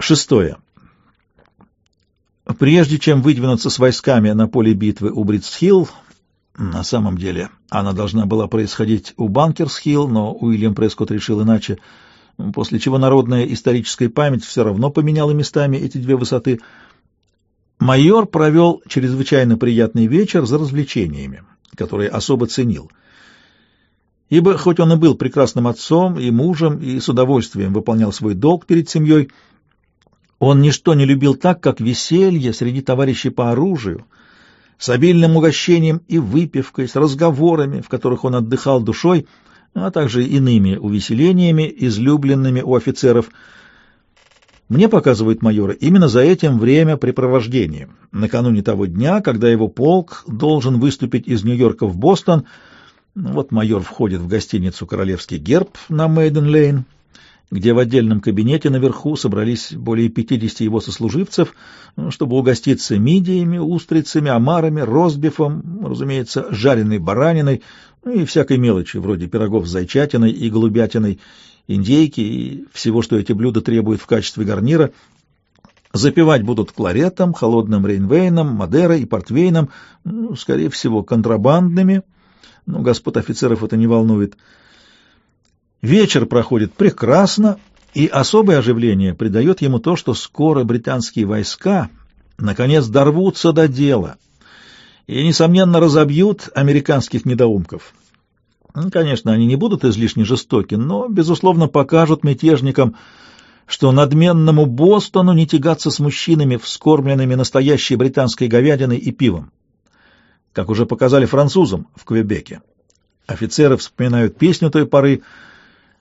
Шестое. Прежде чем выдвинуться с войсками на поле битвы у Бритсхилл, на самом деле она должна была происходить у Банкерсхилл, но Уильям Прескотт решил иначе, после чего народная историческая память все равно поменяла местами эти две высоты. Майор провел чрезвычайно приятный вечер за развлечениями, которые особо ценил. Ибо хоть он и был прекрасным отцом и мужем, и с удовольствием выполнял свой долг перед семьей, он ничто не любил так, как веселье среди товарищей по оружию, с обильным угощением и выпивкой, с разговорами, в которых он отдыхал душой, а также иными увеселениями, излюбленными у офицеров. Мне показывают майора именно за этим времяпрепровождением, накануне того дня, когда его полк должен выступить из Нью-Йорка в Бостон. Вот майор входит в гостиницу «Королевский герб» на Мейден-Лейн, где в отдельном кабинете наверху собрались более 50 его сослуживцев, ну, чтобы угоститься мидиями, устрицами, омарами, розбифом, разумеется, жареной бараниной, ну и всякой мелочи, вроде пирогов с зайчатиной и голубятиной, индейки и всего, что эти блюда требуют в качестве гарнира. Запивать будут кларетом, холодным рейнвейном, мадерой и портвейном, ну, скорее всего, контрабандными, но господ офицеров это не волнует. Вечер проходит прекрасно, и особое оживление придает ему то, что скоро британские войска наконец дорвутся до дела и, несомненно, разобьют американских недоумков. Ну, конечно, они не будут излишне жестоки, но, безусловно, покажут мятежникам, что надменному Бостону не тягаться с мужчинами, вскормленными настоящей британской говядиной и пивом, как уже показали французам в Квебеке. Офицеры вспоминают песню той поры —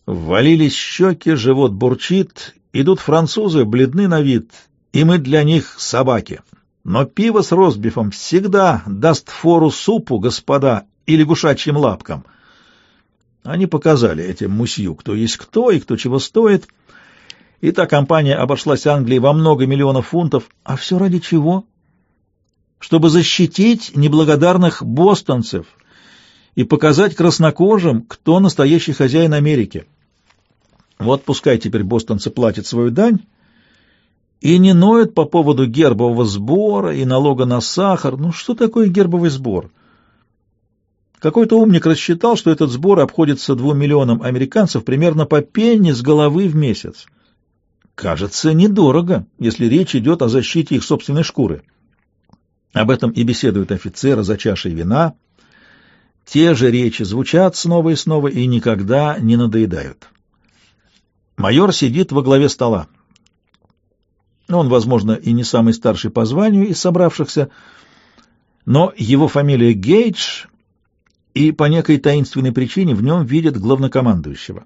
Ввалились щеки, живот бурчит, идут французы, бледны на вид, и мы для них собаки. Но пиво с розбифом всегда даст фору супу, господа, и лягушачьим лапкам. Они показали этим мусью, кто есть кто и кто чего стоит. И та компания обошлась Англии во много миллионов фунтов. А все ради чего? Чтобы защитить неблагодарных бостонцев и показать краснокожим, кто настоящий хозяин Америки. Вот пускай теперь бостонцы платят свою дань и не ноют по поводу гербового сбора и налога на сахар. Ну что такое гербовый сбор? Какой-то умник рассчитал, что этот сбор обходится двум миллионам американцев примерно по пенни с головы в месяц. Кажется, недорого, если речь идет о защите их собственной шкуры. Об этом и беседуют офицеры за чашей вина. Те же речи звучат снова и снова и никогда не надоедают. Майор сидит во главе стола. Он, возможно, и не самый старший по званию из собравшихся, но его фамилия Гейдж, и по некой таинственной причине в нем видят главнокомандующего.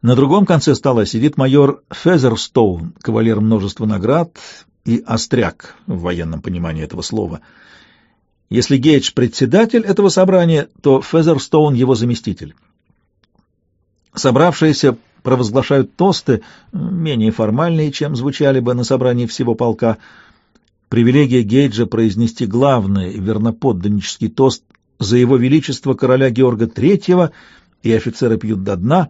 На другом конце стола сидит майор Фезерстоун, кавалер множества наград и остряк в военном понимании этого слова. Если Гейдж председатель этого собрания, то Фезерстоун его заместитель. Собравшиеся провозглашают тосты, менее формальные, чем звучали бы на собрании всего полка. Привилегия Гейджа произнести главный верноподданнический тост за его величество короля Георга III, и офицеры пьют до дна.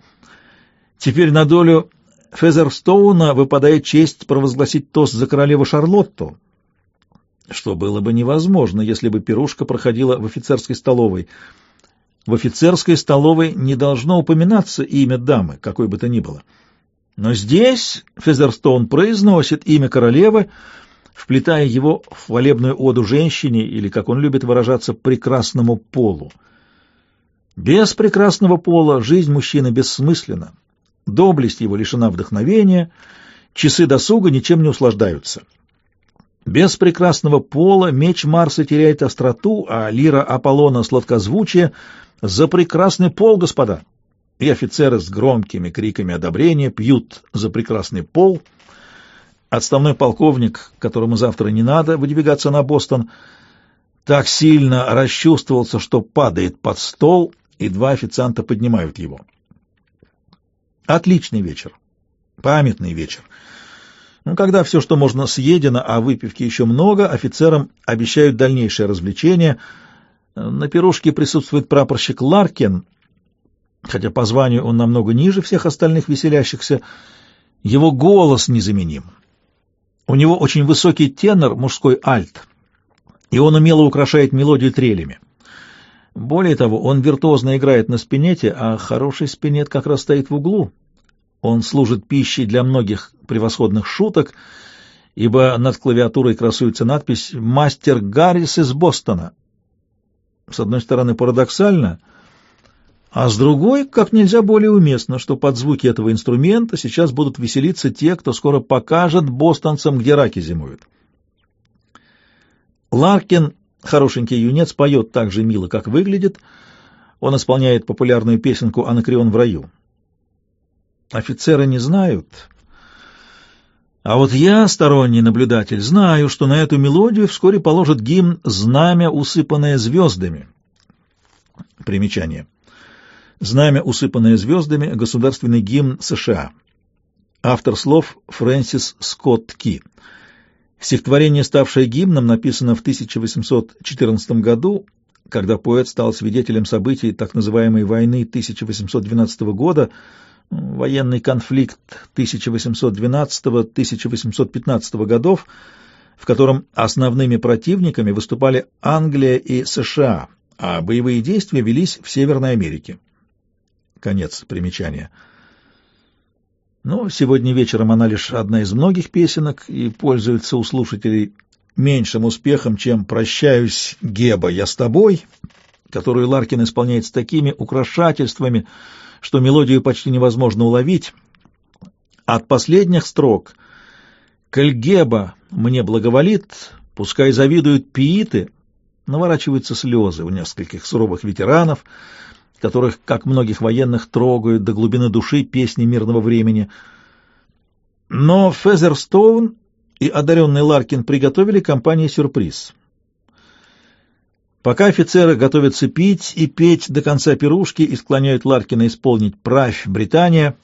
Теперь на долю Фезерстоуна выпадает честь провозгласить тост за королеву Шарлотту, что было бы невозможно, если бы пирушка проходила в офицерской столовой — в офицерской столовой не должно упоминаться имя дамы, какой бы то ни было. Но здесь Фезерстоун произносит имя королевы, вплетая его в хвалебную оду женщине, или, как он любит выражаться, прекрасному полу. Без прекрасного пола жизнь мужчины бессмысленна, доблесть его лишена вдохновения, часы досуга ничем не услаждаются. Без прекрасного пола меч Марса теряет остроту, а лира Аполлона — сладкозвучие — за прекрасный пол, господа! И офицеры с громкими криками одобрения пьют за прекрасный пол. Отставной полковник, которому завтра не надо выдвигаться на Бостон, так сильно расчувствовался, что падает под стол, и два официанта поднимают его. Отличный вечер. Памятный вечер. Ну, когда все, что можно, съедено, а выпивки еще много, офицерам обещают дальнейшее развлечение — на пирожке присутствует прапорщик Ларкин, хотя по званию он намного ниже всех остальных веселящихся. Его голос незаменим. У него очень высокий тенор, мужской альт, и он умело украшает мелодию трелями. Более того, он виртуозно играет на спинете, а хороший спинет как раз стоит в углу. Он служит пищей для многих превосходных шуток, ибо над клавиатурой красуется надпись «Мастер Гаррис из Бостона». С одной стороны, парадоксально — а с другой, как нельзя более уместно, что под звуки этого инструмента сейчас будут веселиться те, кто скоро покажет бостонцам, где раки зимуют. Ларкин, хорошенький юнец, поет так же мило, как выглядит. Он исполняет популярную песенку «Анакреон в раю». Офицеры не знают. А вот я, сторонний наблюдатель, знаю, что на эту мелодию вскоре положат гимн «Знамя, усыпанное звездами». Примечание. Знамя, усыпанное звездами, государственный гимн США. Автор слов Фрэнсис Скотт Ки. Стихотворение, ставшее гимном, написано в 1814 году, когда поэт стал свидетелем событий так называемой войны 1812 года, военный конфликт 1812-1815 годов, в котором основными противниками выступали Англия и США, а боевые действия велись в Северной Америке. Конец примечания. Но сегодня вечером она лишь одна из многих песенок и пользуется у слушателей меньшим успехом, чем «Прощаюсь, Геба, я с тобой», которую Ларкин исполняет с такими украшательствами, что мелодию почти невозможно уловить. От последних строк «Коль Геба мне благоволит, пускай завидуют пииты», наворачиваются слезы у нескольких суровых ветеранов, которых, как многих военных, трогают до глубины души песни мирного времени. Но Фезерстоун и одаренный Ларкин приготовили компании сюрприз. Пока офицеры готовятся пить и петь до конца пирушки и склоняют Ларкина исполнить «Правь, Британия»,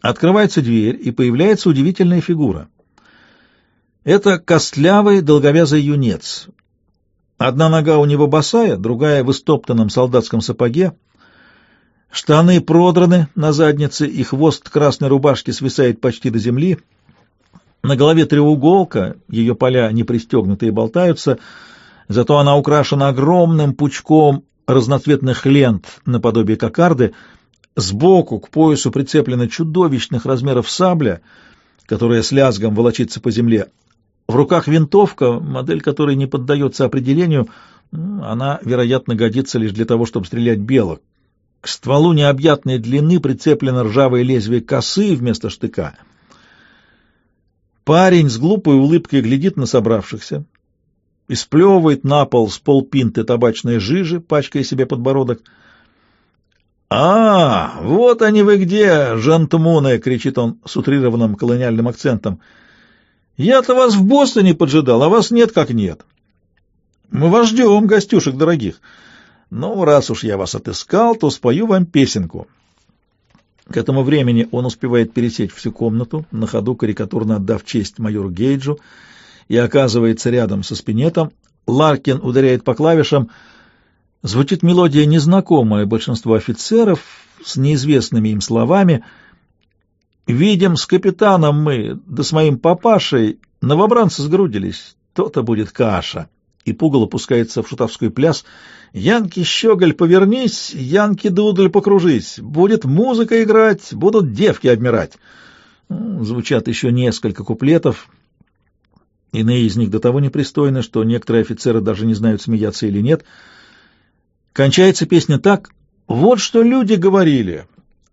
открывается дверь, и появляется удивительная фигура. Это костлявый долговязый юнец, Одна нога у него босая, другая в истоптанном солдатском сапоге. Штаны продраны на заднице, и хвост красной рубашки свисает почти до земли. На голове треуголка, ее поля не пристегнуты и болтаются, зато она украшена огромным пучком разноцветных лент наподобие кокарды. Сбоку к поясу прицеплена чудовищных размеров сабля, которая с лязгом волочится по земле, в руках винтовка, модель которой не поддается определению, она, вероятно, годится лишь для того, чтобы стрелять белок. К стволу необъятной длины прицеплено ржавое лезвие косы вместо штыка. Парень с глупой улыбкой глядит на собравшихся и сплевывает на пол с полпинты табачной жижи, пачкая себе подбородок. «А, вот они вы где, жантмуны!» — кричит он с утрированным колониальным акцентом — я-то вас в Бостоне поджидал, а вас нет как нет. Мы вас ждем, гостюшек дорогих. Ну, раз уж я вас отыскал, то спою вам песенку. К этому времени он успевает пересечь всю комнату, на ходу карикатурно отдав честь майору Гейджу, и оказывается рядом со спинетом. Ларкин ударяет по клавишам. Звучит мелодия, незнакомая большинству офицеров, с неизвестными им словами — Видим, с капитаном мы, да с моим папашей, новобранцы сгрудились. То-то будет каша. И пугало пускается в шутовской пляс. Янки Щеголь, повернись, Янки Дудль, покружись. Будет музыка играть, будут девки обмирать. Ну, звучат еще несколько куплетов. Иные из них до того непристойны, что некоторые офицеры даже не знают, смеяться или нет. Кончается песня так. Вот что люди говорили.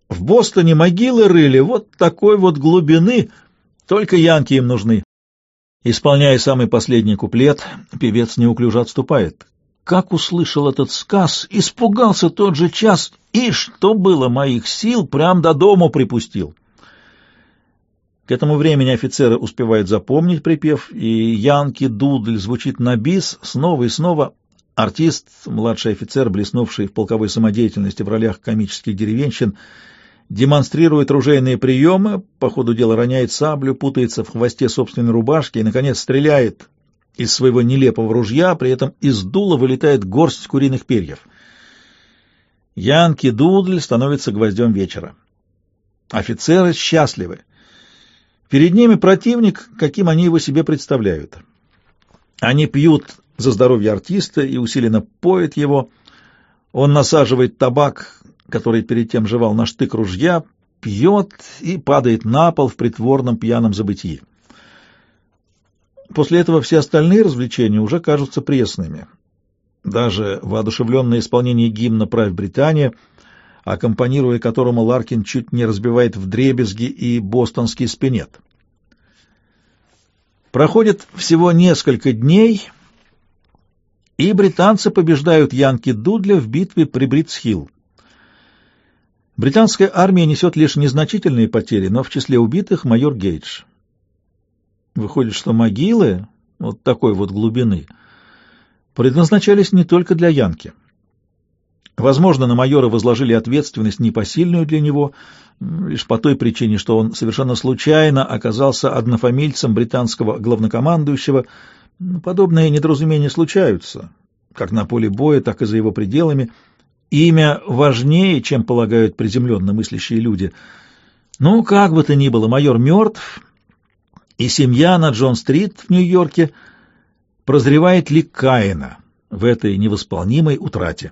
В Бостоне могилы рыли вот такой вот глубины, только янки им нужны. Исполняя самый последний куплет, певец неуклюже отступает. Как услышал этот сказ, испугался тот же час, и, что было моих сил, прям до дому припустил. К этому времени офицеры успевают запомнить припев, и Янки Дудль звучит на бис снова и снова. Артист, младший офицер, блеснувший в полковой самодеятельности в ролях комических деревенщин, демонстрирует ружейные приемы, по ходу дела роняет саблю, путается в хвосте собственной рубашки и, наконец, стреляет из своего нелепого ружья, при этом из дула вылетает горсть куриных перьев. Янки Дудль становится гвоздем вечера. Офицеры счастливы. Перед ними противник, каким они его себе представляют. Они пьют за здоровье артиста и усиленно поют его. Он насаживает табак, который перед тем жевал на штык ружья, пьет и падает на пол в притворном пьяном забытии. После этого все остальные развлечения уже кажутся пресными. Даже воодушевленное исполнение гимна «Правь Британия», аккомпанируя которому Ларкин чуть не разбивает вдребезги и бостонский спинет. Проходит всего несколько дней, и британцы побеждают Янки Дудля в битве при Бритсхилл. Британская армия несет лишь незначительные потери, но в числе убитых майор Гейдж. Выходит, что могилы вот такой вот глубины предназначались не только для Янки. Возможно, на майора возложили ответственность непосильную для него, лишь по той причине, что он совершенно случайно оказался однофамильцем британского главнокомандующего. Подобные недоразумения случаются, как на поле боя, так и за его пределами. Имя важнее, чем полагают приземленно мыслящие люди. Ну, как бы то ни было, майор мертв, и семья на Джон-стрит в Нью-Йорке прозревает ли Каина в этой невосполнимой утрате.